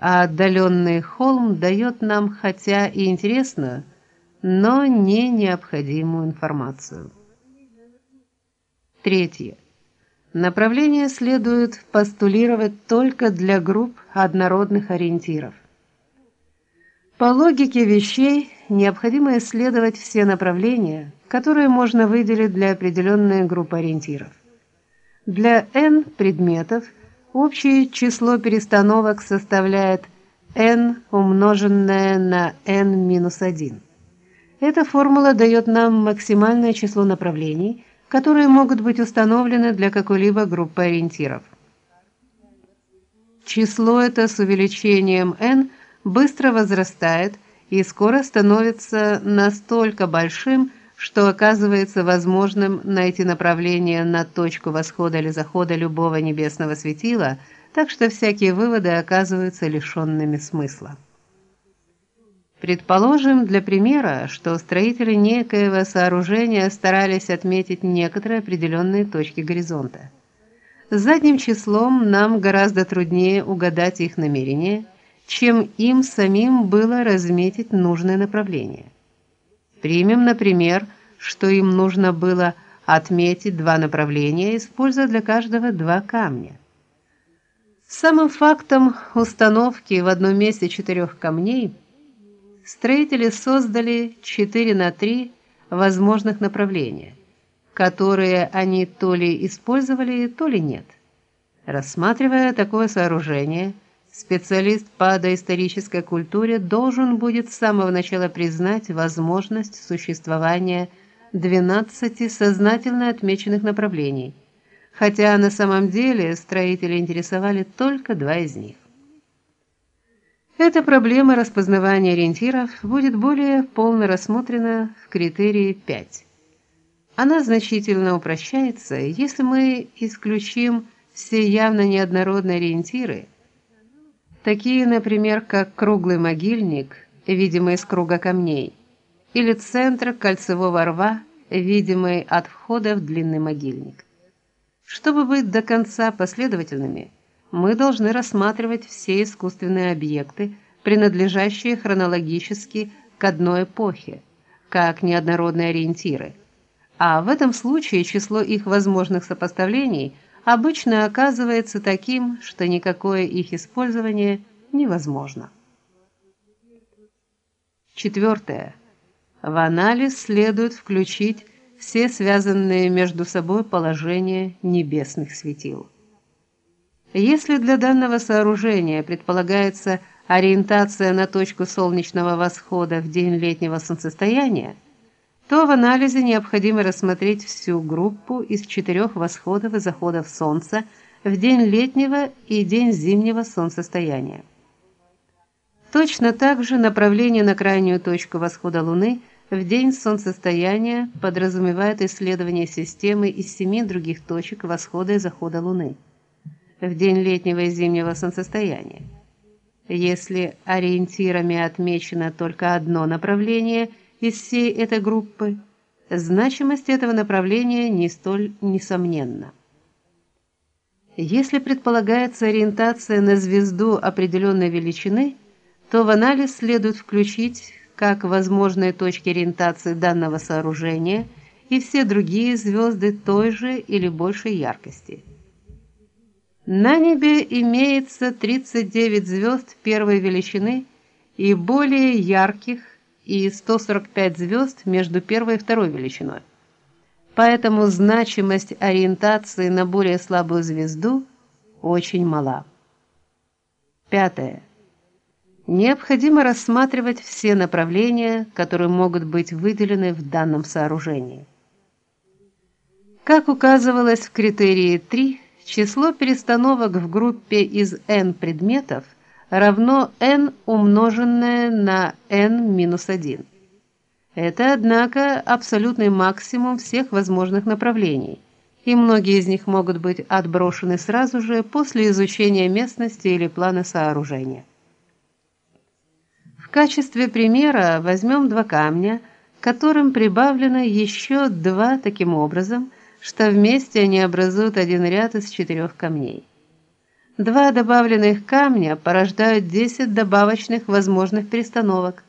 а отдаленный холм дает нам хотя и интересную, но не необходимую информацию. Третье. Направление следует постулировать только для групп однородных ориентиров. По логике вещей необходимо исследовать все направления, которые можно выделить для определенной группы ориентиров. Для n предметов общее число перестановок составляет n умноженное на n-1. Эта формула дает нам максимальное число направлений, которые могут быть установлены для какой-либо группы ориентиров. Число это с увеличением n быстро возрастает и скоро становится настолько большим, что оказывается возможным найти направление на точку восхода или захода любого небесного светила, так что всякие выводы оказываются лишенными смысла. Предположим для примера, что строители некоего сооружения старались отметить некоторые определенные точки горизонта. С задним числом нам гораздо труднее угадать их намерения, чем им самим было разметить нужное направление. Примем, например, что им нужно было отметить два направления, используя для каждого два камня. Самым фактом установки в одном месте четырех камней строители создали 4 на 3 возможных направления, которые они то ли использовали, то ли нет. Рассматривая такое сооружение, Специалист по доисторической культуре должен будет с самого начала признать возможность существования 12 сознательно отмеченных направлений, хотя на самом деле строители интересовали только два из них. Эта проблема распознавания ориентиров будет более полно рассмотрена в критерии 5. Она значительно упрощается, если мы исключим все явно неоднородные ориентиры такие, например, как круглый могильник, видимый из круга камней, или центр кольцевого рва, видимый от входа в длинный могильник. Чтобы быть до конца последовательными, мы должны рассматривать все искусственные объекты, принадлежащие хронологически к одной эпохе, как неоднородные ориентиры. А в этом случае число их возможных сопоставлений – обычно оказывается таким, что никакое их использование невозможно. Четвертое. В анализ следует включить все связанные между собой положения небесных светил. Если для данного сооружения предполагается ориентация на точку солнечного восхода в день летнего солнцестояния, то в анализе необходимо рассмотреть всю группу из четырех восходов и заходов солнца в день летнего и день зимнего солнцестояния. Точно так же направление на крайнюю точку восхода Луны в день солнцестояния подразумевает исследование системы из семи других точек восхода и захода Луны в день летнего и зимнего солнцестояния. Если ориентирами отмечено только одно направление – из всей этой группы, значимость этого направления не столь несомненна. Если предполагается ориентация на звезду определенной величины, то в анализ следует включить как возможные точки ориентации данного сооружения и все другие звезды той же или большей яркости. На небе имеется 39 звезд первой величины и более ярких и 145 звезд между первой и второй величиной. Поэтому значимость ориентации на более слабую звезду очень мала. Пятое. Необходимо рассматривать все направления, которые могут быть выделены в данном сооружении. Как указывалось в критерии 3, число перестановок в группе из n предметов – равно n умноженное на n минус 1. Это, однако, абсолютный максимум всех возможных направлений, и многие из них могут быть отброшены сразу же после изучения местности или плана сооружения. В качестве примера возьмем два камня, которым прибавлено еще два таким образом, что вместе они образуют один ряд из четырех камней. Два добавленных камня порождают 10 добавочных возможных перестановок.